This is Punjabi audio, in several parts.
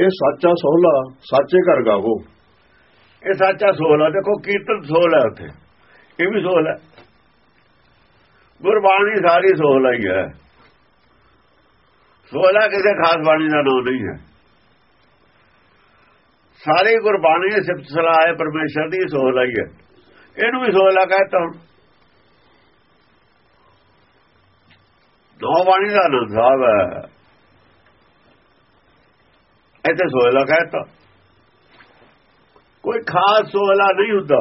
ਇਹ ਸਾਚਾ ਸੋਹਲਾ, ਸਾਚੇ ਘਰ ਗਾਵੋ। ਇਹ ਸੱਚਾ ਸੋਲ ਹੈ ਦੇਖੋ ਕੀਰਤਨ ਸੋਲ ਹੈ ਉੱਥੇ। ਇਹ ਵੀ ਸੋਲ ਹੈ। ਗੁਰਬਾਣੀ ਸਾਰੀ ਸੋਲ ਹੀ ਹੈ। ਸੋਲਾ ਕਿਸੇ ਖਾਸ ਬਾਣੀ ਦਾ ਨਾਮ ਨਹੀਂ ਹੈ। ਸਾਰੀ ਗੁਰਬਾਣੀ ਦੀ ਸਿਫਤ ਸਲਾਹ ਹੈ, ਪਰਮੇਸ਼ਰ ਦੀ ਸੋਲ ਹੀ ਹੈ। ਇਹਨੂੰ ਵੀ ਸੋਲਾ ਕਹਤਾ ਹੁਣ। ਦੋ ਬਾਣੀ ਦਾ ਨਾਮ ਸਾਹਿਬ ਹੈ। ਇੱਥੇ ਸੋਲਾ ਕਹਤਾ। ਕੋਈ ਖਾਸ ਸੋਲਾ ਨਹੀਂ ਹੁੰਦਾ।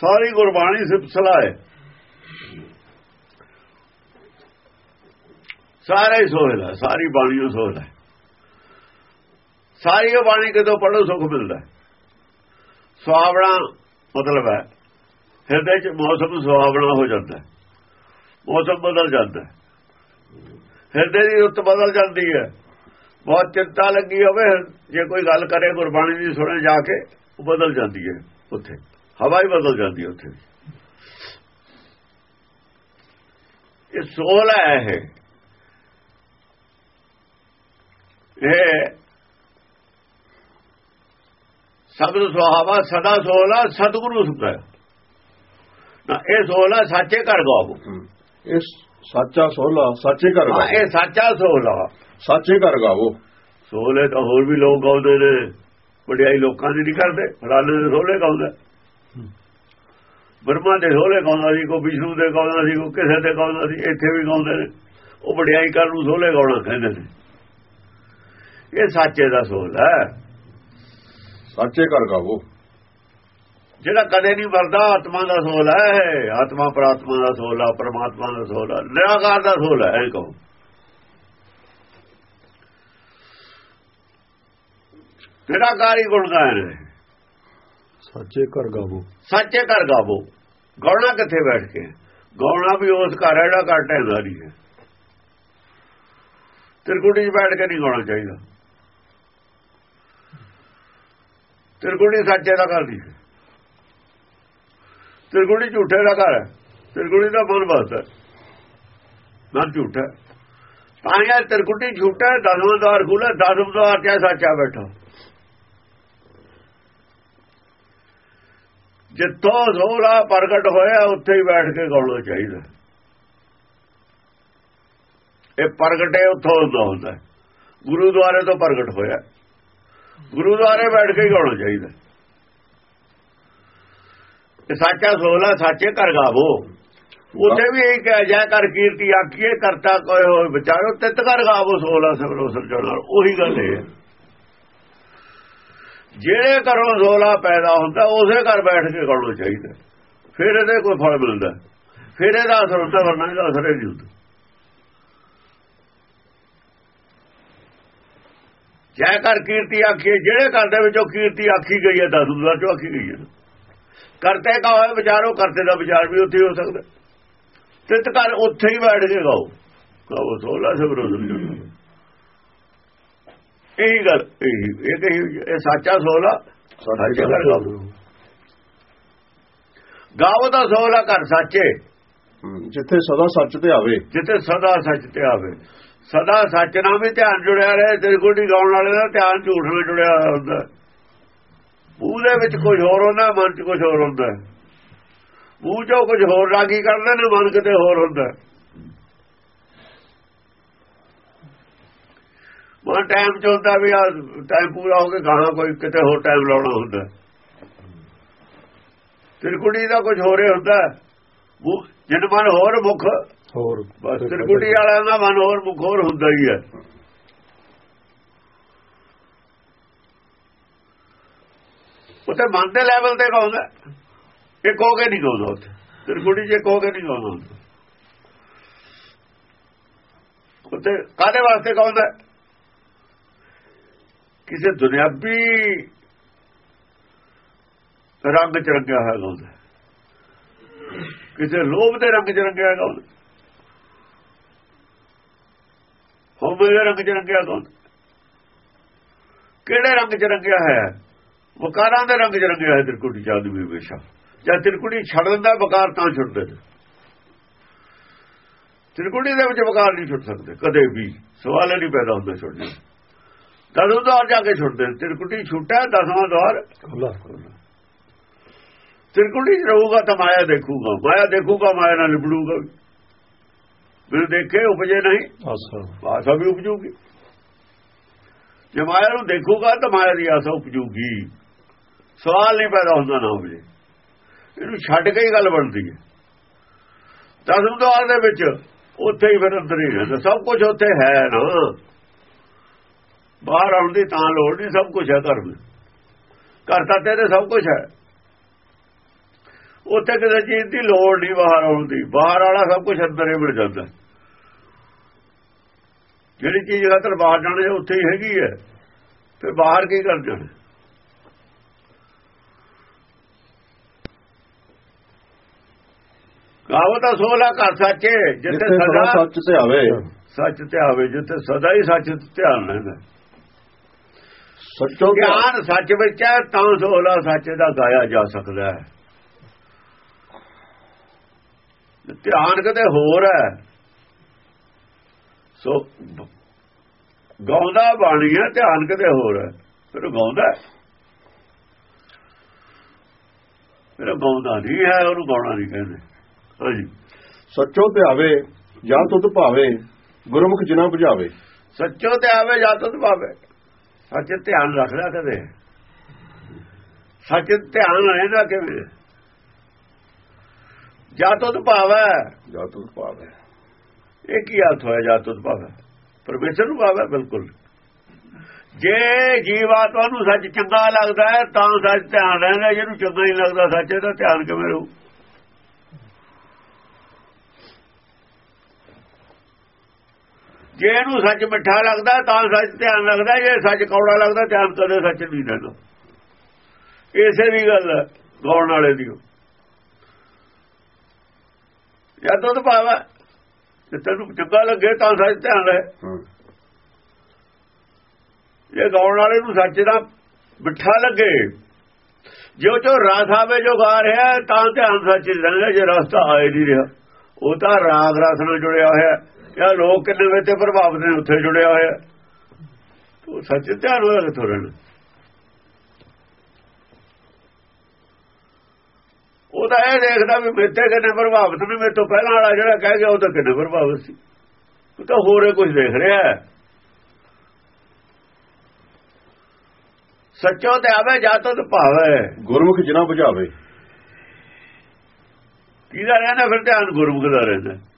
ਸਾਰੀ ਗੁਰਬਾਣੀ ਸਿਫਤ ਹੈ। ਸਾਰਾ ਹੀ ਸੋਹਲਾ, ਸਾਰੀ ਬਾਣੀ ਉਹ ਸੋਹਲਾ ਸਾਰੀ ਉਹ ਬਾਣੀ ਕਿਦੋਂ ਪੜੋ ਸੁਖ ਮਿਲਦਾ ਸੁਹਾਵਣਾ ਮਤਲਬ ਹੈ, ਹਿਰਦੇ ਚ ਮੌਸਮ ਸੁਹਾਵਣਾ ਹੋ ਜਾਂਦਾ ਮੌਸਮ ਬਦਲ ਜਾਂਦਾ ਹਿਰਦੇ ਦੀ ਰੁੱਤ ਬਦਲ ਜਾਂਦੀ ਹੈ। ਬਹੁਤ ਚਿੰਤਾ ਲੱਗੀ ਹੋਵੇ ਜੇ ਕੋਈ ਗੱਲ ਕਰੇ ਗੁਰਬਾਣੀ ਦੀ ਸੁਣੇ ਜਾ ਕੇ ਉਹ ਬਦਲ ਜਾਂਦੀ ਹੈ ਉੱਥੇ ਹਵਾ ਹੀ ਬਦਲ ਜਾਂਦੀ ਹੈ ਉੱਥੇ ਇਹ ਸੋਹਲਾ ਹੈ ਇਹ ਇਹ ਸਬਦ ਸੁਹਾਵਾ ਸਦਾ ਸੋਹਲਾ ਸਤਿਗੁਰੂ ਸੁਖਾ ਨਾ ਇਹ ਸੋਹਲਾ ਸੱਚੇ ਘਰ ਗਾਵੋ ਇਹ ਸਾਚਾ ਸੋਹਲਾ ਸਾਚੇ ਘਰ ਹਾਂ ਗਾਵੋ ਇਹ ਸੱਚਾ ਸੋਹਲਾ ਸਾਚੇ ਘਰ ਗਾਵੋ। ਸੋਹਲੇ ਤਾਂ ਹੋਰ ਵੀ ਲੋਕ ਗਾਉਂਦੇ ਨੇ ਵਡਿਆਈ ਲੋਕਾਂ ਦੀ ਨਹੀਂ ਕਰਦੇ ਫਲਾਣੇ ਦੇ ਸੋਹਲੇ ਗਾਉਂਦਾ। ਬਰਮਾ ਦੇ ਸੋਹਲੇ ਗਾਉਂਦਾ ਸੀ ਕੋ ਵਿਸ਼ਨੂੰ ਦੇ ਗਾਉਂਦਾ ਸੀ ਕੋ ਕਿਸੇ ਦੇ ਗਾਉਂਦਾ ਸੀ ਇੱਥੇ ਵੀ ਗਾਉਂਦੇ ਨੇ। ਉਹ ਵਡਿਆਈ ਕਰਨ ਨੂੰ ਸੋਹਲੇ ਗਾਉਣਾ ਕਹਿੰਦੇ ਨੇ। ਇਹ ਸੱਚੇ ਦਾ ਸੋਹਲ ਹੈ। ਸਾਚੇ ਘਰ ਗਾਵੋ। ਜਿਹੜਾ ਕਦੇ ਨਹੀਂ ਮਰਦਾ ਆਤਮਾ ਦਾ ਸੋਲ ਹੈ। ਆਤਮਾ ਪ੍ਰਾਤਮਾ ਦਾ ਸੋਲ ਹੈ ਪਰਮਾਤਮਾ ਦਾ ਸੋਲ ਹੈ ਨਿਰਾਕਾਰ ਦਾ ਸੋਲ ਹੈ ਇਹ ਕਹੋ। ਨਿਰਾਕਾਰੀ ਗੁਣ ਗਾਇਨ ਹੈ ਸਾਚੇ ਘਰ ਗਾਵੋ। ਸੱਚੇ ਘਰ ਗਾਵੋ। ਗਾਉਣਾ ਕਿੱਥੇ ਬੈਠ ਕੇ? ਗਾਉਣਾ ਵੀ ਉਸ ਘਰ ਹੈ ਜਿਹੜਾ ਘਰ ਢਹਿੰਦਾ ਨਹੀਂ ਹੈ। ਤਿਰਕੁੜੀ 'ਚ ਬੈਠ ਕੇ ਨਹੀਂ ਗਾਉਣਾ ਚਾਹੀਦਾ। ਤਿਰਕੁੜੀ ਸੱਚੇ ਦਾ ਘਰ ਹੈ। ਤਿਰਕੁੜੀ ਝੂਠੇ ਦਾ ਘਰ ਹੈ। ਤਿਰਕੁੜੀ ਦਾ ਮਨ ਬਸਦਾ ਮਨ ਝੂਠਾ ਹੈ। ਤਾਂ ਯਾਰ ਤਿਰਕੁੜੀ ਝੂਠਾ ਹੈ, ਦਸਵਾਂ ਦਵਾਰ ਖੁੱਲਾ ਦਸਵਾਂ ਦਵਾਰ ਤੇ ਸੱਚਾ ਬੈਠਾ। ਜਿੱਥੋਂ ਸੋਲਾ ਪ੍ਰਗਟ ਹੋਇਆ, ਉੱਥੇ ਹੀ ਬੈਠ ਕੇ ਗਾਉਣਾ ਚਾਹੀਦਾ। ਇਹ ਪ੍ਰਗਟੇ ਉੱਥੋਂ ਹੁੰਦਾ ਹੁੰਦਾ ਹੈ। ਗੁਰੂਦੁਆਰੇ ਤੋਂ ਪ੍ਰਗਟ ਹੋਇਆ। ਗੁਰੂਦੁਆਰੇ ਬੈਠ ਕੇ ਹੀ ਗਾਉਣਾ ਚਾਹੀਦਾ। ਇਹ ਸੱਚਾ ਸੋਲਾ ਸੱਚੇ ਘਰ ਗਾਵੋ। ਉੱਥੇ ਵੀ ਇਹ ਕਹਿ ਜਾ ਕਰ ਕੀਰਤੀ ਆਖੀਏ, ਕਰਤਾ ਕੋਈ ਹੋਏ ਵਿਚਾਰੋ, ਤਿਤ ਘਰ ਗਾਵੋ ਸੋਲਾ ਸਗਰੋ ਸਰਜਣ ਨਾਲ ਉਹੀ ਗੱਲ ਹੈ। ਜਿਹੜੇ ਘਰੋਂ ਸੋਲਾ ਪੈਦਾ ਹੁੰਦਾ, ਉਸੇ ਘਰ ਬੈਠ ਕੇ ਗਾਉਣਾ ਚਾਹੀਦਾ। ਫਿਰ ਇਹਦੇ ਕੋਈ ਫਲ ਮਿਲਦਾ। ਫਿਰ ਇਹਦਾ ਅਸਰ ਹੁੰਦਾ, ਵਰਨਾ ਇਹਦਾ ਅਸਰ ਹੀ ਨਹੀਂ ਹੁੰਦਾ। ਜੈ ਕਰ ਕੀਰਤੀ ਆਖੀਏ ਜਿਹੜੇ ਘਰ ਦੇ ਵਿੱਚੋਂ ਕੀਰਤੀ ਆਖੀ ਗਈ ਹੈ, ਦਸ ਦੁਆ ਚੋਂ ਆਖੀ ਗਈ ਹੈ। ਕਰਤੇ ਕਾ ਹੋਏ ਵਿਚਾਰੋ, ਕਰਤੇ ਦਾ ਵਿਚਾਰ ਵੀ ਉੱਥੇ ਹੀ ਹੋ ਸਕਦਾ। ਤਿਤ ਘਰ ਉੱਥੇ ਹੀ ਬੈਠ ਕੇ ਗਾਓ ਕਹੋ ਸੋਲਾ ਸਬਰੋ ਸੁਣੋ ਇਹੀ ਗੱਲ ਇਹੀ ਇਹ ਕਹੀ ਇਹ ਸੱਚਾ ਸੋਲਾ ਸੱਚੇ ਗਾਓ ਗਾਵੋ ਦਾ ਸੋਲਾ ਘਰ ਸੱਚੇ। ਜਿੱਥੇ ਸਦਾ ਸੱਚ ਤੇ ਆਵੇ। ਜਿੱਥੇ ਸਦਾ ਸੱਚ ਤੇ ਆਵੇ। ਸਦਾ ਸੱਚ ਨਾਲ ਵੀ ਧਿਆਨ ਜੁੜਿਆ ਰਹੇ ਤਿਰਗੁੜੀ ਗਾਉਣ ਵਾਲੇ ਦਾ ਧਿਆਨ ਝੂਠ ਨਾਲ ਜੁੜਿਆ ਹੁੰਦਾ। ਮੂੰਹ ਦੇ ਵਿੱਚ ਕੁਝ ਹੋਰ ਹੁੰਦਾ ਮਨ 'ਚ ਕੁਝ ਹੋਰ ਹੁੰਦਾ। ਮੂੰਹ 'ਚੋਂ ਕੁਝ ਹੋਰ ਰਾਗੀ ਕਰਦੇ ਨੇ ਮਨ ਕਿਤੇ ਹੋਰ ਹੁੰਦਾ। ਮਨ ਟਾਈਮ 'ਚ ਹੁੰਦਾ ਵੀ ਆ ਟਾਈਮ ਪੂਰਾ ਹੋ ਕੇ ਗਾਣਾ ਕੋਈ ਕਿਤੇ ਹੋਰ ਟਾਈਮ ਲਾਉਣਾ ਹੁੰਦਾ। ਤਿਰਗੁੜੀ ਦਾ ਕੁਝ ਹੋਰੇ ਹੁੰਦਾ। ਜਿਨ ਮਨ ਹੋਰ ਮੁਖ ਹੋਰ। ਬਸ ਤਿਰਕੁਟੀ ਵਾਲਿਆਂ ਦਾ ਮਨ ਹੋਰ ਮੁਖ ਹੋਰ ਹੁੰਦਾ ਹੀ ਹੈ। ਉੱਥੇ ਮਨ ਦੇ ਲੈਵਲ ਤੇ ਕਹਉਂਦਾ ਇਹ ਕਹੋ ਕੇ ਨਹੀਂ ਕਹਉਂਦਾ ਉੱਥੇ। ਤਿਰਕੁਟੀ ਜੇ ਕਹੋ ਕੇ ਨਹੀਂ ਕਹਉਂਦਾ ਉੱਥੇ ਕਾਦੇ ਵਾਸਤੇ ਕਹਉਂਦਾ ਕਿਸੇ ਦੁਨਿਆਵੀ ਰੰਗ ਚ ਰੰਗਿਆ ਹੋਇਆ ਹੁੰਦਾ ਕਿਸੇ ਲੋਭ ਦੇ ਰੰਗ ਚ ਰੰਗਿਆ ਕਹਉਂਦਾ ਹੋਵੇ ਦੇ ਰੰਗ ਚ ਰੰਗਿਆ ਹੁੰਦਾ ਕਿਹੜੇ ਰੰਗ ਚ ਰੰਗਿਆ ਹੋਇਆ ਵਕਾਰਾਂ ਦੇ ਰੰਗ ਚ ਰੰਗਿਆ ਹੈ ਤਿਰਕੁਟੀ ਚਾਂਦ ਵੀ ਹਮੇਸ਼ਾ। ਜਾਂ ਤਿਰਕੁਟੀ ਛੱਡ ਦਿੰਦਾ, ਵਕਾਰ ਤਾਂ ਛੁੱਟਦੇ ਨੇ ਤਿਰਕੁਟੀ ਦੇ ਵਿੱਚ ਵਕਾਰ ਨਹੀਂ ਛੁੱਟ ਸਕਦੇ, ਕਦੇ ਵੀ। ਸਵਾਲ ਨਹੀਂ ਪੈਦਾ ਹੁੰਦਾ ਛੁੱਟਣ ਦਸਵੇਂ ਦਵਾਰ ਜਾ ਕੇ ਛੁੱਟਦੇ ਤਿਰਕੁਟੀ ਛੁੱਟਾ ਦਸਵਾਂ ਦਵਾਰ ਤਿਰਕੁਟੀ ਰਹੂਗਾ ਤਾਂ ਮਾਇਆ ਦੇਖੂਗਾ। ਮਾਇਆ ਦੇਖੂਗਾ ਮਾਇਆ ਨਾਲ ਲਿਬੜੂਗਾ ਬਿਨ ਦੇਖੇ ਉਪਜੇ ਨਹੀਂ। ਆਸਾ। ਆਸਾ ਵੀ ਉਪਜੂਗੀ। ਜੇ ਮਾਇਆ ਨੂੰ ਦੇਖੂਗਾ ਤਾਂ ਮਾਇਆ ਦੀ ਆਸਾ ਉਪਜੂਗੀ। ਸਵਾਲ ਨਹੀਂ ਪੈਦਾ ਹੁੰਦਾ ਨਾ ਉਪਜੇ। ਇਹਨੂੰ ਛੱਡ ਕੇ ਹੀ ਗੱਲ ਬਣਦੀ ਹੈ। ਦਸਮ ਦਵਾਰ ਦੇ ਵਿੱਚ ਉੱਥੇ ਹੀ ਫਿਰ ਅੰਦਰ ਹੀ ਰਹਿੰਦਾ। ਸਭ ਕੁਝ ਉੱਥੇ ਹੈ ਨਾ। ਬਾਹਰ ਆਉਣ ਦੀ ਤਾਂ ਲੋੜ ਨਹੀਂ ਸਭ ਕੁਝ ਹੈ ਘਰ ਵਿੱਚ। ਘਰ ਤਾਂ ਤੇਰੇ ਸਭ ਕੁਝ ਹੈ। ਉੱਥੇ ਕਿਸੇ ਚੀਜ਼ ਦੀ ਲੋੜ ਨਹੀਂ ਬਾਹਰ ਆਉਣ ਦੀ। ਬਾਹਰ ਵਾਲਾ ਸਭ ਕੁਝ ਅੰਦਰ ਹੀ ਮਿਲ ਜਾਂਦਾ। ਜਿਹੜੀ ਚੀਜ਼ ਖਾਤਰ ਬਾਹਰ ਜਾਣੇ ਉੱਥੇ ਹੀ ਹੈਗੀ ਹੈ। ਫਿਰ ਬਾਹਰ ਕੀ ਕਰ ਜਾਣਾ? ਕਹਾਵਤ ਤਾਂ ਸੋਲਾ ਘਰ ਸੱਚੇ ਜਿੱਥੇ ਸਦਾ ਸਦਾ ਸੱਚ ਤੇ ਆਵੇ। ਸੱਚ ਤੇ ਆਵੇ ਜਿੱਥੇ ਸਦਾ ਹੀ ਸੱਚ ਤੇ ਧਿਆਨ ਰਹਿੰਦਾ। ਸੱਚੋ ਗਿਆਨ ਸੱਚ ਵਿੱਚ ਹੈ ਤਾਂ ਸੋਲਾ ਸੱਚ ਦਾ ਗਾਇਆ ਜਾ ਸਕਦਾ ਹੈ। ਧਿਆਨ ਕਿਤੇ ਹੋਰ ਹੈ। ਸੋ ਗਾਉਂਦਾ ਬਾਣੀ ਹੈ ਧਿਆਨ ਕਿਤੇ ਹੋਰ ਹੈ। ਫਿਰ ਗਾਉਂਦਾ। ਫਿਰ ਗਾਉਂਦਾ ਨਹੀਂ ਹੈ ਉਹਨੂੰ ਗਾਉਣਾ ਨਹੀਂ ਕਹਿੰਦੇ। ਹਾਂਜੀ। ਸੱਚੋ ਤੇ ਆਵੇ ਜਾਂ ਤੁਧ ਭਾਵੇ ਗੁਰਮੁਖ ਜਿਨਾ 부ਝਾਵੇ ਸੱਚੋ ਤੇ ਆਵੇ ਜਾਂ ਤੁਧ ਪਾਵੇ ਸੱਚ ਧਿਆਨ ਰੱਖਦਾ ਕਦੇ। ਸੱਚ ਧਿਆਨ ਰਹਿੰਦਾ ਕਿਵੇਂ? ਜਾਤੁਤ ਤੁਧ ਭਾਵੇ। ਜਾਂ ਤੁਧ ਭਾਵੇ। ਇਹ ਕੀ ਅਰਥ ਹੋਇਆ ਜਾਤੁਤ ਤੁਧ ਭਾਵੇ? ਪਰਮੇਸ਼ਰ ਨੂੰ ਭਾਵੇ, ਬਿਲਕੁਲ। ਜੇ ਜੀਵਾਤਮਾ ਨੂੰ ਸੱਚ ਚੰਗਾ ਲੱਗਦਾ ਹੈ, ਤਾਂ ਸੱਚ ਧਿਆਨ ਰਹਿੰਦਾ ਜਿਹਨੂੰ ਚੰਗਾ ਨਹੀਂ ਲੱਗਦਾ ਸੱਚ ਦਾ ਧਿਆਨ ਕਿਵੇਂ ਰਹੂ? ਜੇ ਇਹਨੂੰ ਸੱਚ ਮਿੱਠਾ ਲੱਗਦਾ ਤਾਂ ਸੱਚ ਧਿਆਨ ਲੱਗਦਾ ਜੇ ਸੱਚ ਕੌੜਾ ਲੱਗਦਾ ਧਿਆਨ ਕਦੇ ਸੱਚ ਨਹੀਂ ਰਹਿੰਦਾ ਇਸੇ ਦੀ ਗੱਲ ਹੈ ਗਾਉਣ ਵਾਲੇ ਦੀ। ਜਾਂ ਦੁੱਧ ਪਾਵਾ। ਜੇ ਤੈਨੂੰ ਚੰਗਾ ਲੱਗੇ ਤਾਂ ਸੱਚ ਧਿਆਨ ਰਹੇ ਜੇ ਗਾਉਣ ਵਾਲੇ ਨੂੰ ਸੱਚ ਦਾ ਮਿੱਠਾ ਲੱਗੇ ਜੋ ਜੋ ਰਾਸ ਆਵੇ ਜੋ ਗਾ ਰਿਹਾ ਤਾਂ ਧਿਆਨ ਸੱਚ ਚ ਰਹਿੰਦਾ ਜੇ ਰਸਤਾ ਆਏ ਨਹੀਂ ਰਿਹਾ। ਉਹ ਤਾਂ ਰਾਗ ਰਸ ਨਾਲ ਜੁੜਿਆ ਹੋਇਆ ਹੈ। ਜਾਂ ਲੋਕ ਕਿੰਨੇ ਵੇ ਤੇ ਪ੍ਰਭਾਵ ਨੇ ਉੱਥੇ ਜੁੜਿਆ ਹੋਇਆ। ਉਹ ਸੱਚ ਧਿਆਨ ਹੋਇਆ ਕਿਥੋਂ ਰਹਿਣਾ ਉਹ ਤਾਂ ਇਹ ਦੇਖਦਾ ਵੀ ਮੇਤੇ ਕਿੰਨੇ ਪ੍ਰਭਾਵਿਤ ਨੇ ਮੇਰੇ ਤੋਂ ਪਹਿਲਾਂ ਵਾਲਾ ਜਿਹੜਾ ਕਹਿ ਗਿਆ ਉਹ ਤਾਂ ਕਿੰਨੇ ਪ੍ਰਭਾਵਿਤ ਸੀ। ਉਹ ਤਾਂ ਹੋਰੇ ਕੁਝ ਦੇਖ ਰਿਹਾ ਹੈ। ਸੱਚੋ ਤੇ ਆਵੇ ਜਾਂ ਤੋ ਭਾਵੇ। ਗੁਰਮੁਖ ਜਿਨਾ 부ਝਾਵੇ ਕਿਹਦਾ ਰਹਿੰਦਾ ਫਿਰ ਧਿਆਨ ਗੁਰਮੁਖ ਦਾ ਰਹਿੰਦਾ?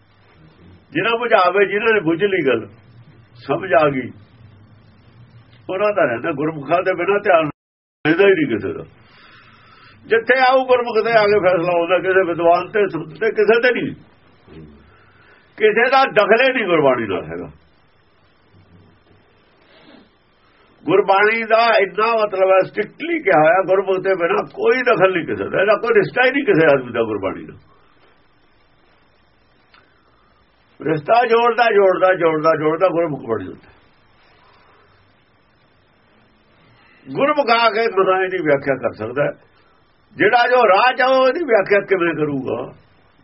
ਜਿਹਨਾਂ ਬੁਝਾਵੇ, ਜਿਹਨਾਂ ਨੇ ਬੁੱਝ ਲਈ ਗੱਲ, ਸਮਝ ਆ ਗਈ। ਉਹਨਾਂ ਦਾ ਰਹਿੰਦਾ ਗੁਰਮੁਖਾਂ ਦੇ ਬਿਨਾਂ ਧਿਆਨ ਰਹਿੰਦਾ ਹੀ ਨਹੀਂ ਕਿਸੇ ਦਾ। ਜਿੱਥੇ ਆਉ ਗੁਰਮੁਖ ਤੇ ਆ ਕੇ ਫੈਸਲਾ ਹੁੰਦਾ, ਕਿਸੇ ਵਿਦਵਾਨ ਤੇ ਸੁਣਤ ਤੇ, ਕਿਸੇ ਤੇ ਨਹੀਂ। ਕਿਸੇ ਦਾ ਦਖਲੇ ਨਹੀਂ ਗੁਰਬਾਣੀ ਨਾਲ ਹੈਗਾ। ਗੁਰਬਾਣੀ ਦਾ ਇੰਨਾ ਮਤਲਬ ਹੈ ਸਟ੍ਰਿਕਟਲੀ ਕਿਹਾ ਹੋਇਆ, ਗੁਰਮੁਖ ਦੇ ਬਿਨਾਂ ਕੋਈ ਦਖਲ ਨਹੀਂ ਕਿਸੇ ਦਾ। ਇਹਦਾ ਕੋਈ ਰਿਸ਼ਤਾ ਹੀ ਨਹੀਂ ਕਿਸੇ ਆਦਮੀ ਦਾ ਗੁਰਬਾਣੀ ਦਾ। ਰਿਸ਼ਤਾ ਜੋੜਦਾ ਜੋੜਦਾ ਜੋੜਦਾ ਜੋੜਦਾ ਗੁਰਮੁਖ ਬਣ ਜਾਂਦਾ। ਗੁਰਮੁਖ ਆ ਕੇ ਗੁਰਾਂ ਦੀ ਵਿਆਖਿਆ ਕਰ ਸਕਦਾ ਜਿਹੜਾ ਜੋ ਰਾਹ ਚ ਆ ਉਹਦੀ ਵਿਆਖਿਆ ਕਿਵੇਂ ਕਰੂਗਾ?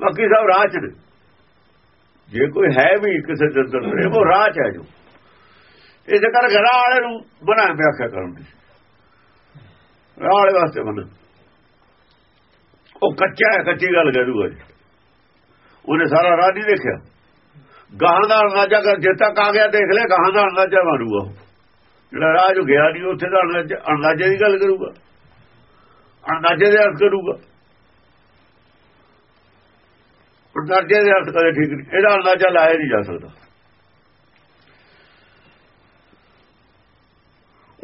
ਬਾਕੀ ਸਭ ਰਾਹ ਚ ਨੇ। ਜੇ ਕੋਈ ਹੈ ਵੀ ਕਿਸੇ ਦੇ ਅੰਦਰ ਉਹ ਰਾਹ ਚ ਹੈ ਜੋ। ਇਸੇ ਕਰ ਘਰਾਂ ਵਾਲੇ ਨੂੰ ਬਣਾ ਵਿਆਖਿਆ ਕਰਨ ਦੀ। ਰਾਹ ਵਾਲੇ ਵਾਸਤੇ ਬਣਾ। ਉਹ ਕੱਚਾ ਹੈ, ਕੱਚੀ ਗੱਲ ਕਰੂਗਾ ਜੀ। ਉਹਨੇ ਸਾਰਾ ਰਾਹ ਨਹੀਂ ਦੇਖਿਆ। ਗਾਹਾਂ ਦਾ ਅੰਦਾਜ਼ਾ ਕਰ, ਜੇ ਤੱਕ ਆ ਗਿਆ ਦੇਖ ਲੈ ਗਾਹਾਂ ਦਾ ਅੰਦਾਜ਼ਾ ਮਾਰੂਗਾ। ਉਹ। ਜਿਹੜਾ ਰਾਜ ਗਿਆ ਨਹੀਂ, ਉੱਥੇ ਦਾ ਅੰਦਾਜ਼ਾ- ਅੰਦਾਜ਼ੇ ਦੀ ਗੱਲ ਕਰੂਗਾ। ਅੰਦਾਜ਼ੇ ਦੇ ਅਰਥ ਕਰੂਗਾ। ਅੰਦਾਜ਼ੇ ਦੇ ਅਰਥ ਕਦੇ ਠੀਕ ਨਹੀਂ। ਇਹਦਾ ਅੰਦਾਜ਼ਾ ਲਾਇਆ ਨਹੀਂ ਜਾ ਸਕਦਾ।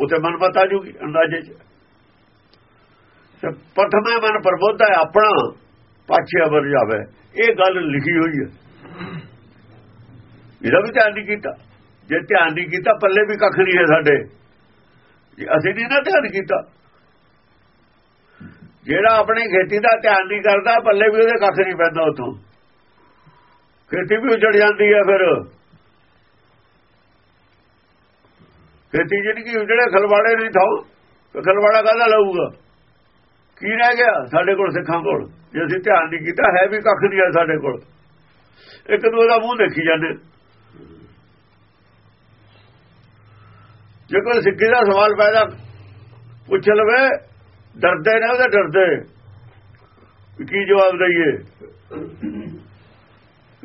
ਉਤੇ ਮਨ ਬਤਾ ਜੂਗੀ, ਅੰਦਾਜ਼ੇ ਚ। ਤੇ ਪ੍ਰਥਮੇ ਮਨ ਪ੍ਰਬੋਧ ਹੈ, ਆਪਣਾ ਪਾਛੇ ਅਵਰ ਜਾਵੇ। ਇਹ ਗੱਲ ਲਿਖੀ ਹੋਈ ਹੈ। ਇਹਦਾ ਵੀ ਧਿਆਨ ਨਹੀਂ ਕੀਤਾ। ਜੇ ਧਿਆਨ ਨਹੀਂ ਕੀਤਾ, ਪੱਲੇ ਵੀ ਕੱਖ ਨਹੀਂ ਹੈ ਸਾਡੇ। ਅਸੀਂ ਨਹੀਂ ਨਾ ਧਿਆਨ ਕੀਤਾ। ਜਿਹੜਾ ਆਪਣੀ ਖੇਤੀ ਦਾ ਧਿਆਨ ਨਹੀਂ ਕਰਦਾ, ਪੱਲੇ ਵੀ ਉਹਦੇ ਕੱਖ ਨਹੀਂ ਪੈਂਦਾ ਉਥੋਂ। ਖੇਤੀ ਵੀ ਉਜੜ ਜਾਂਦੀ ਹੈ ਫਿਰ। ਖੇਤੀ ਜਿਹੜੀ ਕਿ ਉਜੜੇ, ਖਲਵਾੜੇ ਨਹੀਂ ਥਾਉ, ਤੇ ਖਲਵਾੜਾ ਕਾਹਦਾ ਲਾਊਗਾ? ਕੀ ਰਹਿ ਗਿਆ ਸਾਡੇ ਕੋਲ ਸਿੱਖਾਂ ਕੋਲ? ਜੇ ਅਸੀਂ ਧਿਆਨ ਨਹੀਂ ਕੀਤਾ, ਹੈ ਵੀ ਕੱਖ ਨਹੀਂ ਹੈ ਸਾਡੇ ਕੋਲ। ਇੱਕ ਦੂਜੇ ਦਾ ਮੂੰਹ ਦੇਖੀ ਜਾਂਦੇ। ਜੇ ਕੋਈ ਸਿੱਖੀ ਦਾ ਸਵਾਲ ਪੈਦਾ ਪੁੱਛ ਲਵੇ, ਡਰਦੇ ਨੇ ਉਹਦੇ ਡਰਦੇ। ਕੀ ਜਵਾਬ ਦਈਏ?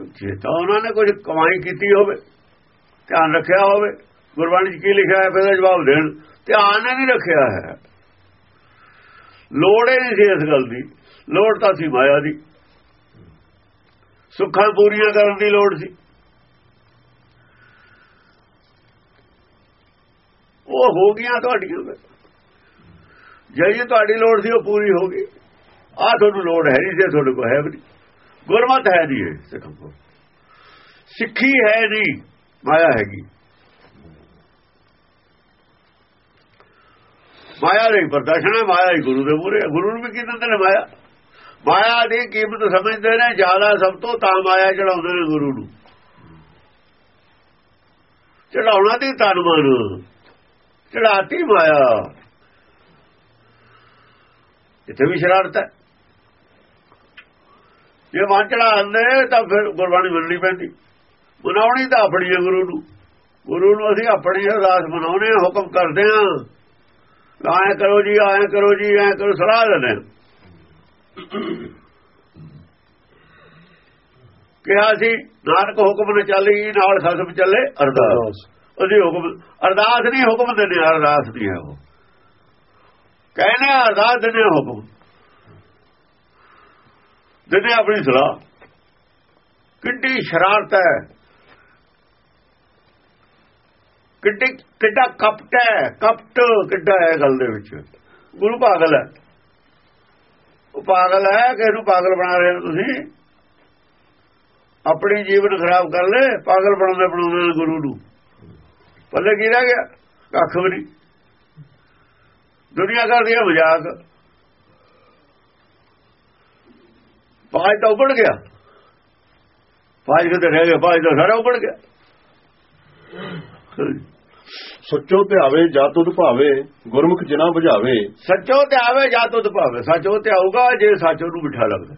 ਜੇ ਤਾਂ ਉਹਨਾਂ ਨੇ ਕੁਝ ਕਮਾਈ ਕੀਤੀ ਹੋਵੇ, ਧਿਆਨ ਰੱਖਿਆ ਹੋਵੇ ਗੁਰਬਾਣੀ 'ਚ ਕੀ ਲਿਖਿਆ ਹੈ, ਫਿਰ ਜਵਾਬ ਦੇਣ। ਧਿਆਨ ਨੇ ਨਹੀਂ ਰੱਖਿਆ ਹੈ। ਲੋੜ ਹੀ ਨਹੀਂ ਸੀ ਇਸ ਗੱਲ ਦੀ। ਲੋੜ ਤਾਂ ਸੀ ਮਾਇਆ ਦੀ। ਸੁੱਖਾਂ ਪੂਰੀਆਂ ਕਰਨ ਦੀ ਲੋੜ ਸੀ। ਉਹ ਹੋ ਗਈਆਂ ਤੁਹਾਡੀਆਂ ਜੇ ਤੁਹਾਡੀ ਲੋੜ ਸੀ ਉਹ ਪੂਰੀ ਹੋ ਗਈ। ਆ ਤੁਹਾਨੂੰ ਲੋੜ ਹੈ ਨਹੀਂ ਜੇ ਤੁਹਾਡੇ ਕੋਲ ਹੈ ਵੀ ਨਹੀਂ। ਗੁਰਮਤ ਹੈ ਨਹੀਂ ਇਹ, ਸਿੱਖਾਂ ਕੋਲ। ਸਿੱਖੀ ਹੈ ਨਹੀਂ, ਮਾਇਆ ਹੈਗੀ। ਮਾਇਆ ਨਹੀਂ ਪ੍ਰਦਰਸ਼ਨ ਹੈ, ਮਾਇਆ ਹੀ ਗੁਰੂ ਦੇ ਮੂਰੇ ਗੁਰੂ ਨੂੰ ਵੀ ਕੀ ਦਿੰਦੇ ਨੇ ਮਾਇਆ? ਮਾਇਆ ਦੀ ਕੀਮਤ ਸਮਝਦੇ ਨੇ, ਜ਼ਿਆਦਾ ਸਭ ਤੋਂ ਤਾਂ ਮਾਇਆ ਚੜਾਉਂਦੇ ਨੇ ਗੁਰੂ ਨੂੰ। ਚੜਾਉਣਾ ਤੇ ਤਨ ਮਨ। ਚੜਾਤੀ ਮਾਇਆ। ਇੱਥੇ ਵੀ ਸ਼ਰਾਰਤ ਹੈ। ਜੇ ਮਨ ਚੜਾਉਂਦੇ ਤਾਂ ਫਿਰ ਗੁਰਬਾਣੀ ਮੰਨਣੀ ਪੈਂਦੀ। ਮਨਾਉਣੀ ਤਾਂ ਆਪਣੀ ਹੈ ਗੁਰੂ ਨੂੰ। ਗੁਰੂ ਨੂੰ ਅਸੀਂ ਆਪਣੀ ਅਰਦਾਸ ਮਨਾਉਣੇ ਹੁਕਮ ਕਰਦੇ ਹਾਂ। ਆਏ ਕਰੋ ਜੀ, ਆਏ ਕਰੋ ਜੀ ਐ ਕਰੋ, ਸਲਾਹ ਦਿੰਦੇ ਕਿਹਾ ਸੀ, ਨਾਨਕ ਹੁਕਮ ਨੇ ਚੱਲੀ ਨਾਲ ਖਸਮ ਚੱਲੇ, ਅਰਦਾਸ। ਉਹਦੀ ਹੁਕਮ, ਅਰਦਾਸ ਨਹੀਂ ਹੁਕਮ ਦਿੰਦੇ ਅਰਦਾਸ ਨਹੀਂ ਹੈ ਉਹ। ਕਹਿੰਦੇ ਅਰਦਾਸ ਦਿੰਦੇ ਹੁਕਮ। ਦਿੰਦੇ ਆਪਣੀ ਸਲਾਹ। ਕਿੱਡੀ ਸ਼ਰਾਰਤ ਹੈ। ਕਿੱਡੀ ਕਿੱਡਾ ਕਪਟ ਹੈ, ਕਪਟ ਕਿੱਡਾ ਹੈ ਗੱਲ ਦੇ ਵਿੱਚ। ਗੁਰੂ ਪਾਗਲ ਹੈ। ਉਹ ਪਾਗਲ ਹੈ ਕਿ ਇਹਨੂੰ ਪਾਗਲ ਬਣਾ ਰਹੇ ਹੋ ਤੁਸੀਂ? ਆਪਣੀ ਜੀਵਨ ਖਰਾਬ ਕਰ ਲੈ, ਪਾਗਲ ਬਣਾਉਂਦੇ ਬਣਾਉਂਦੇ ਗੁਰੂ ਨੂੰ। ਪੱਲੇ ਕੀ ਰਹਿ ਗਿਆ? ਕੱਖ ਵੀ ਨਹੀਂ। ਦੁਨੀਆ ਕਰਦੀ ਹੈ ਮਜ਼ਾਕ। ਪਾਜ ਤਾਂ ਉਗੜ ਗਿਆ। ਪਾਜ ਕਿਤੇ ਰਹਿ ਗਿਆ? ਪਾਜ ਤਾਂ ਸਾਰਾ ਉਗੜ ਗਿਆ। ਸੱਚੋ ਧਿਆਵੇ ਜਾ ਤੁਧ ਭਾਵੇ ਗੁਰਮੁਖ ਜਿਨਾ ਬੁਝਾਵੇ। ਸੱਚੋ ਤੇ ਆਵੇ ਜਾਂ ਤੁਧ ਭਾਵੇ। ਸੱਚੋ ਤੇ ਆਊਗਾ ਜੇ ਸੱਚੋ ਨੂੰ ਮਿੱਠਾ ਲੱਗਦਾ।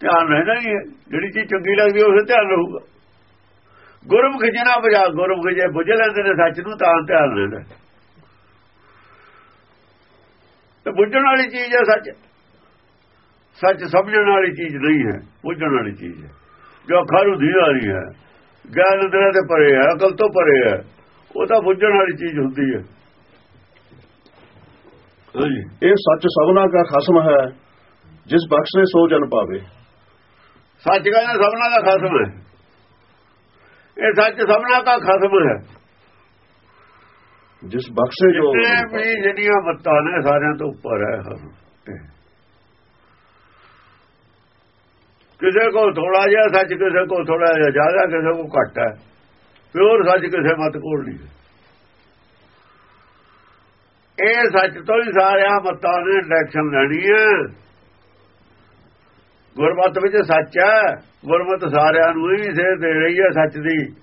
ਧਿਆਨ ਰਹਿਣਾ ਹੀ ਹੈ। ਜਿਹੜੀ ਚੀਜ਼ ਚੰਗੀ ਲੱਗਦੀ ਉਹ ਧਿਆਨ ਰਹੂਗਾ। ਗੁਰਮੁਖ ਜਿਨਾ ਬੁਝਾ ਗੁਰਮੁਖ ਜੇ ਬੁਝ ਲੈਂਦੇ ਨੇ ਸੱਚ ਨੂੰ ਤਾਂ ਧਿਆਨ ਰਹਿੰਦਾ ਤੇ ਬੁੱਝਣ ਵਾਲੀ ਚੀਜ਼ ਹੈ ਸੱਚ। ਸੱਚ ਸਮਝਣ ਵਾਲੀ ਚੀਜ਼ ਨਹੀਂ ਹੈ ਬੁੱਝਣ ਵਾਲੀ ਚੀਜ਼ ਹੈ। ਜੋ ਅੱਖਾਂ ਨੂੰ ਦੀ ਆ ਰਹੀ ਹੈ ਗਿਆਨ ਦੇ ਤੇ ਪਰੇ ਹੈ ਅਕਲ ਤੋਂ ਪਰੇ ਹੈ ਉਹ ਤਾਂ ਬੁੱਝਣ ਵਾਲੀ ਚੀਜ਼ ਹੁੰਦੀ ਹੈ। ਇਹ ਸੱਚ ਸਭਨਾ ਕਾ ਖਸਮ ਹੈ ਜਿਸ ਬਖਸ਼ੇ ਸੋ ਜਨ ਪਾਵੇ। ਸੱਚ ਕਹਿੰਦਾ ਸਭਨਾ ਦਾ ਖਸਮ ਹੈ? ਇਹ ਸੱਚ ਸਭਨਾ ਦਾ ਖਸਮ ਹੈ। ਜਿਸ ਬਖਸ਼ੇ ਜੋ ਵੀ ਜਿਹੜੀਆਂ ਮੱਤਾਂ ਨੇ ਸਾਰਿਆਂ ਤੋਂ ਉੱਪਰ ਹੈ ਕਿਸੇ ਕੋਲ ਥੋੜਾ ਜਿਹਾ ਸੱਚ ਕਿਸੇ ਕੋਲ ਥੋੜਾ ਜਿਹਾ ਜ਼ਿਆਦਾ ਕਿਸੇ ਕੋਲ ਘੱਟ ਹੈ। ਪਿਓਰ ਸੱਚ ਕਿਸੇ ਮਤ ਕੋਲ ਨਹੀਂ ਇਹ ਸੱਚ ਤੋਂ ਹੀ ਸਾਰਿਆਂ ਮਤਾਂ ਨੇ ਡਾਇਰੈਕਸ਼ਨ ਲੈਣੀ ਹੈ ਗੁਰਮਤ ਵਿੱਚ ਸੱਚ ਹੈ, ਗੁਰਮਤ ਸਾਰਿਆਂ ਨੂੰ ਹੀ ਸੇ ਦੇ ਰਹੀ ਹੈ ਸੱਚ ਦੀ।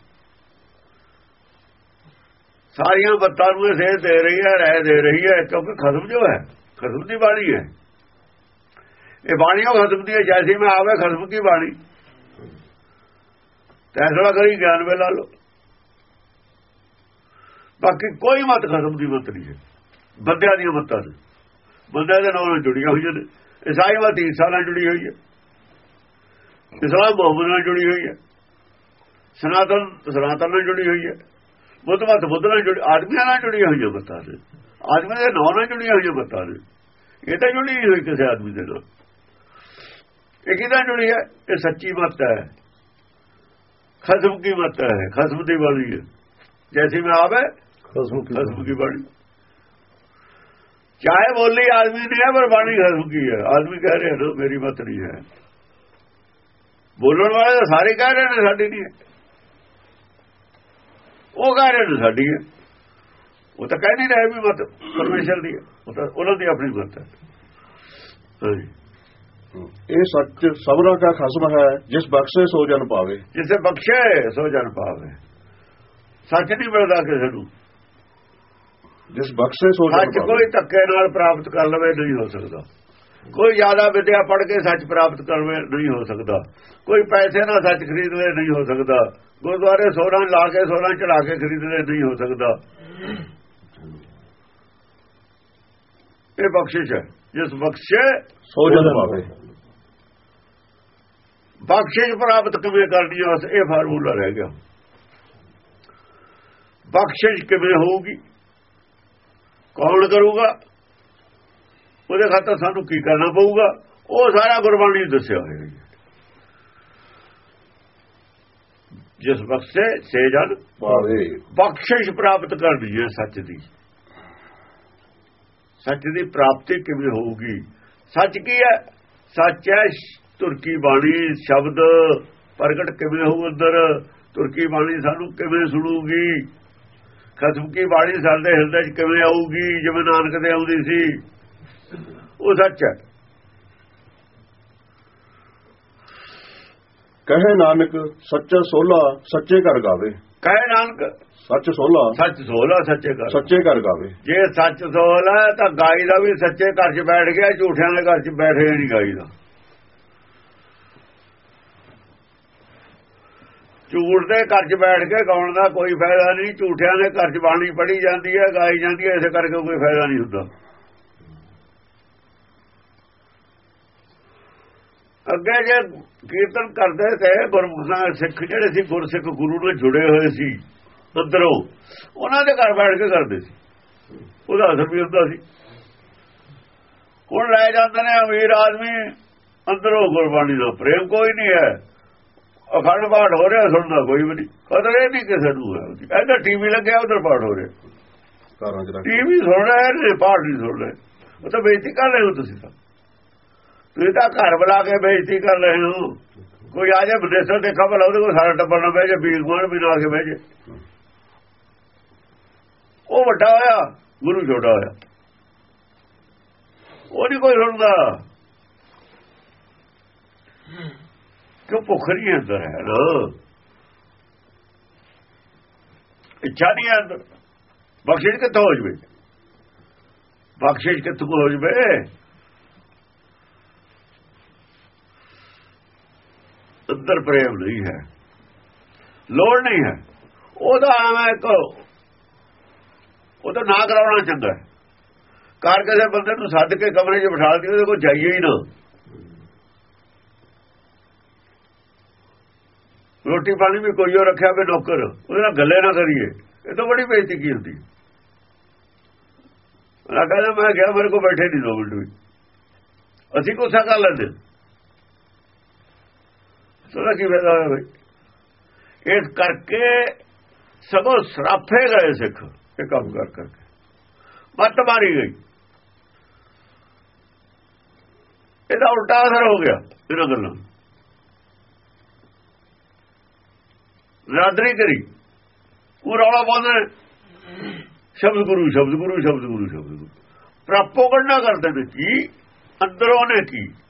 ਸਾਰੀਆਂ ਮਤਾਂ ਨੂੰ ਸੇ ਦੇ ਰਹੀ ਹੈ ਰਹਿ ਦੇ ਰਹੀ ਹੈ, ਕਿਉਂਕਿ ਖਸਮ ਜੋ ਹੈ, ਖਸਮ ਦੀ ਬਾਣੀ ਹੈ। ਇਹ ਬਾਣੀ ਖਤਮ ਦੀ ਹੈ, ਜੈਸੀ ਮੈਂ ਆਵੇ ਖਸਮ ਕੀ ਬਾਣੀ? ਤੈਸਲਾ ਕਰੀ, ਗਿਆਨ ਵੇਲਾ ਲੋ ਬਾਕੀ ਕੋਈ ਮਤ ਖਤਮ ਦੀ ਮਤ ਨਹੀਂ ਹੈ। ਬੰਦਿਆਂ ਦੀਆਂ ਮਤਾਂ ਨੇ। ਬੰਦਿਆਂ ਦੇ ਨਾਲ ਜੁੜੀਆਂ ਹੋਈਆਂ ਨੇ। ਇਸਾਈ ਮਤ ਈਸਾ ਨਾਲ ਜੁੜੀ ਹੋਈ ਹੈ। ਇਸਲਾਮ ਮੁਹੰਮਦ ਨਾਲ ਜੁੜੀ ਹੋਈ ਹੈ। ਸਨਾਤਨ ਸਨਾਤਨ ਨਾਲ ਜੁੜੀ ਹੋਈ ਹੈ। ਬੁੱਧ ਮਤ ਬੁੱਧ ਨਾਲ ਜੁੜੀ ਆਦਮੀਆਂ ਨਾਲ ਜੁੜੀਆਂ ਹੋਈਆਂ ਮਤਾਂ ਨੇ। ਆਦਮੀ ਦੇ ਨਾਂ ਨਾਲ ਜੁੜੀਆਂ ਹੋਈਆਂ ਮਤਾਂ ਨੇ। ਇਹ ਤਾਂ ਜੁੜੀ ਹੋਈ ਕਿਸੇ ਆਦਮੀ ਦੇ ਨਾਲ। ਇਹ ਕਿਦਾਂ ਜੁੜੀ ਹੈ? ਇਹ ਸੱਚੀ ਮਤ ਹੈ। ਖਸਮ ਕੀ ਮਤ ਹੈ? ਖਸਮ ਦੀ ਬਾਣੀ ਹੈ। ਜੈਸੀ ਮੈਂ ਆਵੇ ਖਸਮ ਕੀ ਖਸਮ ਕੀ ਬਾਣੀ। ਚਾਹੇ ਬੋਲੀ ਆਦਮੀ ਨੇ ਹੈ ਪਰ ਬਾਣੀ ਖਸਮ ਕੀ ਹੈ। ਆਦਮੀ ਕਹਿ ਰਿਹਾ ਮੇਰੀ ਮਤ ਨਹੀਂ ਹੈ। ਬੋਲਣ ਵਾਲੇ ਤਾਂ ਸਾਰੇ ਕਹਿ ਰਹੇ ਨੇ ਸਾਡੀ ਨਹੀਂ। ਉਹ ਕਹਿ ਰਹੇ ਨੇ ਸਾਡੀ ਹੈ ਉਹ ਤਾਂ ਕਹਿ ਨਹੀਂ ਰਹੇ ਵੀ ਮਤ ਪਰਮੇਸ਼ਰ ਦੀ ਉਹ ਤਾਂ ਉਹਨਾਂ ਦੀ ਆਪਣੀ ਮਤ ਹੈ। ਇਹ ਸੱਚ ਸਭਨਾ ਕਾ ਖਸਮ ਹੈ ਜਿਸ ਬਖਸ਼ੇ ਸੋ ਜਨ ਪਾਵੇ। ਜਿਸੇ ਬਖਸ਼ੇ ਸੋ ਜਨ ਪਾਵੇ। ਸੱਚ ਨਹੀਂ ਮਿਲਦਾ ਕਿਸੇ ਨੂੰ। ਜਿਸ ਬਖਸ਼ੇ ਸੋ ਜਨ ਸੱਚ ਪਾਵੇ। ਕੋਈ ਧੱਕੇ ਨਾਲ ਪ੍ਰਾਪਤ ਕਰ ਲਵੇ ਨਹੀਂ ਹੋ ਸਕਦਾ। ਕੋਈ ਜ਼ਿਆਦਾ ਵਿਦਿਆ ਪੜ੍ਹ ਕੇ ਸੱਚ ਪ੍ਰਾਪਤ ਕਰਵੇਂ ਨਹੀਂ ਹੋ ਸਕਦਾ। ਕੋਈ ਪੈਸੇ ਨਾਲ ਸੱਚ ਖਰੀਦ ਲੈ ਨਹੀਂ ਹੋ ਸਕਦਾ। ਗੁਰਦੁਆਰੇ ਸੋਨਾ ਲਾ ਕੇ ਸੋਨਾ ਚੜਾ ਕੇ ਖਰੀਦ ਲੈ ਨਹੀਂ ਹੋ ਸਕਦਾ। ਇਹ ਬਖਸ਼ਿਸ਼ ਹੈ। ਜਿਸ ਬਖਸ਼ੇ ਸੋ ਜਨ ਪਾਵੇ ਬਖਸ਼ਿਸ਼ ਪ੍ਰਾਪਤ ਕਿਵੇਂ ਕਰਨੀ ਉਸ ਇਹ ਫਾਰਮੂਲਾ ਰਹਿ ਗਿਆ। ਬਖਸ਼ਿਸ਼ ਕਿਵੇਂ ਹੋਊਗੀ? ਕੌਣ ਕਰੂਗਾ? ਉਹਦੇ ਖਾਤਰ ਸਾਨੂੰ ਕੀ ਕਰਨਾ ਪਊਗਾ? ਉਹ ਸਾਰਾ ਗੁਰਬਾਣੀ ਦੱਸਿਆ ਹੋਇਆ ਹੈ ਜਿਸ ਬਖਸ਼ੇ ਸੇ ਜਨ ਪਾਵੇ ਬਖਸ਼ਿਸ਼ ਪ੍ਰਾਪਤ ਕਰਨੀ ਹੈ ਸੱਚ ਦੀ। ਸੱਚ ਦੀ ਪ੍ਰਾਪਤੀ ਕਿਵੇਂ ਹੋਊਗੀ? ਸੱਚ ਕੀ ਹੈ? ਸੱਚ ਹੈ ਤੁਰਕੀ ਬਾਣੀ ਸ਼ਬਦ ਪ੍ਰਗਟ ਕਿਵੇਂ ਹੋਊ ਅੰਦਰ? ਤੁਰਕੀ ਬਾਣੀ ਸਾਨੂੰ ਕਿਵੇਂ ਸੁਣੂਗੀ? ਖਸਮ ਕੀ ਬਾਣੀ ਸਾਡੇ ਹਿਰਦੇ 'ਚ ਕਿਵੇਂ ਆਊਗੀ? ਜਿਵੇਂ ਨਾਨਕ ਦੇ ਆਉਂਦੀ ਸੀ। ਉਹ ਸੱਚ ਹੈ। ਕਹੇ ਨਾਨਕ ਸੱਚਾ ਸੋਲਾ ਸੱਚੇ ਘਰ ਗਾਵੇ। ਕਹੇ ਨਾਨਕ। ਸੱਚ ਸੋਲਾ ਸੱਚ ਸੋਲਾ ਸੱਚੇ ਕਰ ਸੱਚੇ ਘਰ ਗਾਵੇ। ਜੇ ਸੱਚ ਸੋਲਾ ਤਾਂ ਗਾਈ ਦਾ ਵੀ ਸੱਚੇ ਘਰ 'ਚ ਬੈਠ ਗਿਆ ਝੂਠਿਆਂ ਦੇ ਘਰ 'ਚ ਬੈਠੇ ਨਹੀਂ ਗਾਈ ਦਾ। ਝੂਠ ਦੇ ਘਰ 'ਚ ਬੈਠ ਕੇ ਗਾਉਣ ਦਾ ਕੋਈ ਫਾਇਦਾ ਨਹੀਂ ਝੂਠਿਆਂ ਦੇ ਘਰ 'ਚ ਬਾਣੀ ਪੜੀ ਜਾਂਦੀ ਹੈ ਗਾਈ ਜਾਂਦੀ ਹੈ ਇਸੇ ਕਰਕੇ ਕੋਈ ਫਾਇਦਾ ਨਹੀਂ ਹੁੰਦਾ। ਅੱਗੇ ਜੇ ਕੀਰਤਨ ਕਰਦੇ ਤੇ ਗੁਰਮੁਖਾਂ ਸਿੱਖ ਜਿਹੜੇ ਸੀ ਗੁਰਸਿੱਖ ਗੁਰੂ ਨਾਲ ਜੁੜੇ ਹੋਏ ਸੀ ਅੰਦਰੋਂ ਉਹਨਾਂ ਦੇ ਘਰ ਬੈਠ ਕੇ ਕਰਦੇ ਸੀ। ਉਹਦਾ ਅਸਰ ਵੀ ਹੁੰਦਾ ਸੀ। ਹੁਣ ਲੈ ਜਾਂਦੇ ਨੇ ਅਮੀਰ ਆਦਮੀ ਅੰਦਰੋਂ ਗੁਰਬਾਣੀ ਦਾ ਪ੍ਰੇਮ ਕੋਈ ਨਹੀਂ ਹੈ। ਅਖੰਡ ਪਾਠ ਹੋ ਰਿਹਾ ਸੁਣਦਾ ਕੋਈ ਵੀ ਨਹੀਂ। ਕਦਰ ਇਹ ਨਹੀਂ ਕਿਸੇ ਨੂੰ ਹੈ ਇਹਦਾ ਟੀਵੀ ਲੱਗਿਆ ਉਧਰ ਪਾਠ ਹੋ ਰਿਹਾ। ਟੀਵੀ ਸੁਣ ਰਿਹਾ ਪਾਠ ਨਹੀਂ ਸੁਣ ਰਿਹਾ। ਉਹ ਤਾਂ ਬੇਇੱਜ਼ਤੀ ਕਰ ਰਹੇ ਹੋ ਤੁਸੀਂ ਤਾਂ। ਤੁਸੀਂ ਤਾਂ ਘਰ ਬੁਲਾ ਕੇ ਬੇਇੱਜ਼ਤੀ ਕਰ ਰਹੇ ਹੋ। ਕੋਈ ਆ ਜਾ ਵਿਦੇਸ਼ਾਂ ਦੇ ਖਬਰ ਉਹਦੇ ਕੋਲ ਸਾਰਾ ਟੱਬਰ ਨਾ ਬਹਿ ਜਾ ਬੀਰਗਵਾਨ ਵੀ ਨਾ ਕੇ ਬਹਿ ਜਾ ਉਹ ਵੱਡਾ ਹੋਇਆ, ਗੁਰੂ ਛੋਟਾ ਹੋਇਆ। ਉਹ ਨਹੀਂ ਕੋਈ ਸੁਣਦਾ। ਕਿਉਂ ਭੁੱਖ ਨਹੀਂ ਅੰਦਰ? ਹੈ ਨਾ ਇੱਛਾ ਨਹੀਂ ਹੈ ਅੰਦਰ। ਬਖਸ਼ਿਸ਼ ਕਿੱਥੋਂ ਹੋ ਜਵੇ? ਬਖਸ਼ਿਸ਼ ਕਿੱਥੋਂ ਹੋ ਜਵੇ? ਅੰਦਰ ਪ੍ਰੇਮ ਨਹੀਂ ਹੈ। ਲੋੜ ਨਹੀਂ ਹੈ। ਉਹਦਾ ਆਵੇਂ ਇੱਕ ਉਹਦਾ ਨਾ ਕਰਾਉਣਾ ਚੰਗਾ ਹੈ। ਕਾਰ ਕਿਸੇ ਬੰਦੇ ਨੂੰ ਸੱਦ ਕੇ ਕਮਰੇ 'ਚ ਬਿਠਾ ਦਿਓ ਉਹਦੇ ਕੋਲ ਜਾਈਏ ਹੀ ਨਾ। ਰੋਟੀ ਪਾਣੀ ਵੀ ਕੋਈ ਹੋ ਰੱਖਿਆ ਵੀ ਨੌਕਰ, ਉਹਦੇ ਨਾਲ ਗੱਲੇ ਨਾ ਕਰੀਏ। ਇਹ ਤਾਂ ਬੜੀ ਬੇਇੱਜ਼ਤੀ ਕੀ ਹੁੰਦੀ ਮੈਂ ਮੈਂ ਗਿਆ ਮੇਰੇ ਕੋਲ ਬੈਠੇ ਨਹੀਂ ਦੋ ਮਿੰਟ ਵੀ। ਅਸੀਂ ਗੁੱਸਾ ਕਰ ਲੈਂਦੇ? ਸੋਲਾ ਕੀ ਫਾਇਦਾ ਹੋਇਆ ਬਈ ਇਸ ਕਰਕੇ ਸਗੋਂ ਸਰਾਫੇ ਗਏ ਸਿੱਖ, ਇਹ ਕੰਮ ਕਰ ਕਰਕੇ। ਮੱਤ ਮਾਰੀ ਗਈ। ਇਹਦਾ ਉਲਟਾ ਅਸਰ ਹੋ ਗਿਆ, ਇਹਨਾਂ ਗੱਲਾਂ। ਰਾਦਰੀ ਕਰੀ। ਉਹ ਰੌਲਾ ਪਾਉਂਦੇ ਸ਼ਬਦ ਗੁਰੂ ਸ਼ਬਦ ਗੁਰੂ ਸ਼ਬਦ ਗੁਰੂ ਸ਼ਬਦ ਗੁਰੂ। ਪ੍ਰਪੋਗੰਡਾ ਕਰਦੇ ਨੇ ਕੀ ਅੰਦਰੋਂ ਨੇ ਕੀ।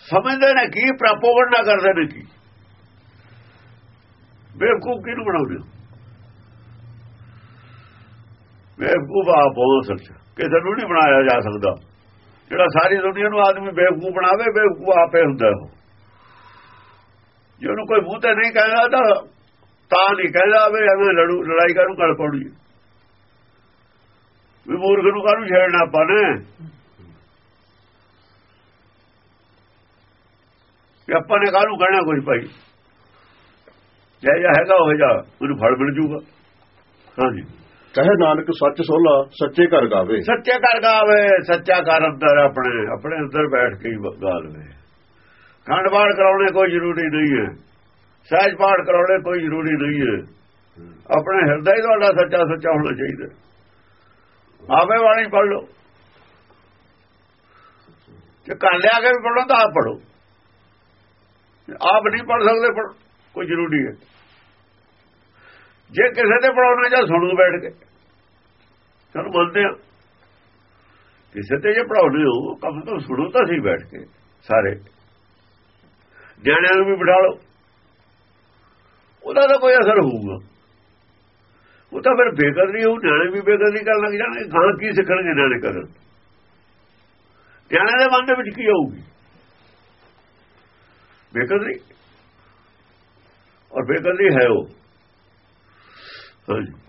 ਸਮਝਦੇ ਨੇ ਕੀ ਪ੍ਰਪੋਗੰਡਾ ਕਰਦੇ ਨੇ ਕੀ। ਬੇਵਕੂਫ ਕਿਹਨੂੰ ਬਣਾਉਂਦੇ ਬੇਵਕੂਫ ਆਪ ਹੋ। ਸਕਦਾ ਕਿਸੇ ਨੂੰ ਨਹੀਂ ਬਣਾਇਆ ਜਾ ਸਕਦਾ। ਜਿਹੜਾ ਸਾਰੀ ਦੁਨੀਆ ਨੂੰ ਆਦਮੀ ਬੇਵਕੂਫ ਬਣਾਵੇ, ਬੇਵਕੂਫ ਆਪੇ ਹੁੰਦਾ ਉਹ। ਜੇ ਉਹਨੂੰ ਕੋਈ ਮੂੰਹ ਤੇ ਨਹੀਂ ਕਹਿੰਦਾ ਤਾਂ ਤਾਂ ਨਹੀਂ ਕਹਿੰਦਾ ਵੀ ਐਵੇਂ ਲੜੂ, ਲੜਾਈ ਕਰੂ ਗੱਲ ਪਾਉਣੀ ਵੀ ਮੂਰਖ ਨੂੰ ਕਾਹਨੂੰ ਛੇੜਨਾ ਆਪਾਂ ਨੇ? ਕਿ ਆਪਾਂ ਨੇ ਕਾਹਨੂੰ ਕਹਿਣਾ ਕੁਝ ਭਾਈ? ਜੈ ਜੈ ਹੈਗਾ ਹੋ ਜਾ ਉਹਨੂੰ ਫਲ ਮਿਲ ਜੂਗਾ। ਹਾਂਜੀ। ਕਹੇ ਨਾਨਕ ਸੱਚ ਸੋਲਾ ਸੱਚੇ ਘਰ ਗਾਵੇ। ਸੱਚੇ ਕਰ ਗਾਵੇ ਸੱਚਾ ਕਰ ਅੰਦਰ ਆਪਣੇ ਆਪਣੇ ਅੰਦਰ ਬੈਠ ਕੇ ਹੀ ਗਾ ਲਵੇ ਖੰਡ ਪਾਠ ਕਰਾਉਣੇ ਕੋਈ ਜ਼ਰੂਰੀ ਨਹੀਂ ਹੈ। ਸਹਿਜ ਪਾਠ ਕਰਾਉਣੇ ਕੋਈ ਜ਼ਰੂਰੀ ਨਹੀਂ ਹੈ। ਆਪਣੇ ਹਿਰਦਾ ਹੀ ਤੁਹਾਡਾ ਸੱਚਾ ਸੱਚਾ ਹੋਣਾ ਚਾਹੀਦਾ। ਆਪੇ ਬਾਣੀ ਪੜ੍ਹ ਲਓ। ਜੇ ਕਰ ਲਿਆ ਕੇ ਵੀ ਪੜ੍ਹੋ ਤਾਂ ਆਪ ਪੜ੍ਹੋ। ਆਪ ਨਹੀਂ ਪੜ੍ਹ ਸਕਦੇ ਪੜ੍ਹ ਕੋਈ ਜ਼ਰੂਰੀ ਹੈ। ਜੇ ਕਿਸੇ ਤੇ ਪੜਾਉਣਾ ਜਾਂ ਸੁਣੋ ਬੈਠ ਕੇ ਚਲੋ ਮੰਨਦੇ ਆ ਕਿਸੇ ਤੇ ਜੇ ਪੜਾਉਣੇ ਹੋ ਕਮ ਤੋਂ ਸੁਣੋ ਤਾਂ ਸਹੀ ਬੈਠ ਕੇ, ਸਾਰੇ। ਨਿਆਣਿਆਂ ਨੂੰ ਵੀ ਬਿਠਾ ਲਓ। ਉਹਦਾ ਤਾਂ ਕੋਈ ਅਸਰ ਹੋਊਗਾ। ਉਹ ਤਾਂ ਫਿਰ ਬੇਕਦਰੀ ਹੋਊ, ਨਿਆਣੇ ਵੀ ਬੇਕਦਰੀ ਕਰਨ ਲੱਗ ਜਾਣਗੇ, ਗਾਂ ਕੀ ਸਿੱਖਣਗੇ ਨਿਆਣੇ ਕਰਨ। ਨਿਆਣੇ ਦੇ ਮਨ ਦੇ ਵਿੱਚ ਕੀ ਆਊਗੀ? ਬੇਕਦਰੀ ਔਰ ਬੇਕਦਰੀ ਹੈ ਉਹ। ਹਾਂਜੀ।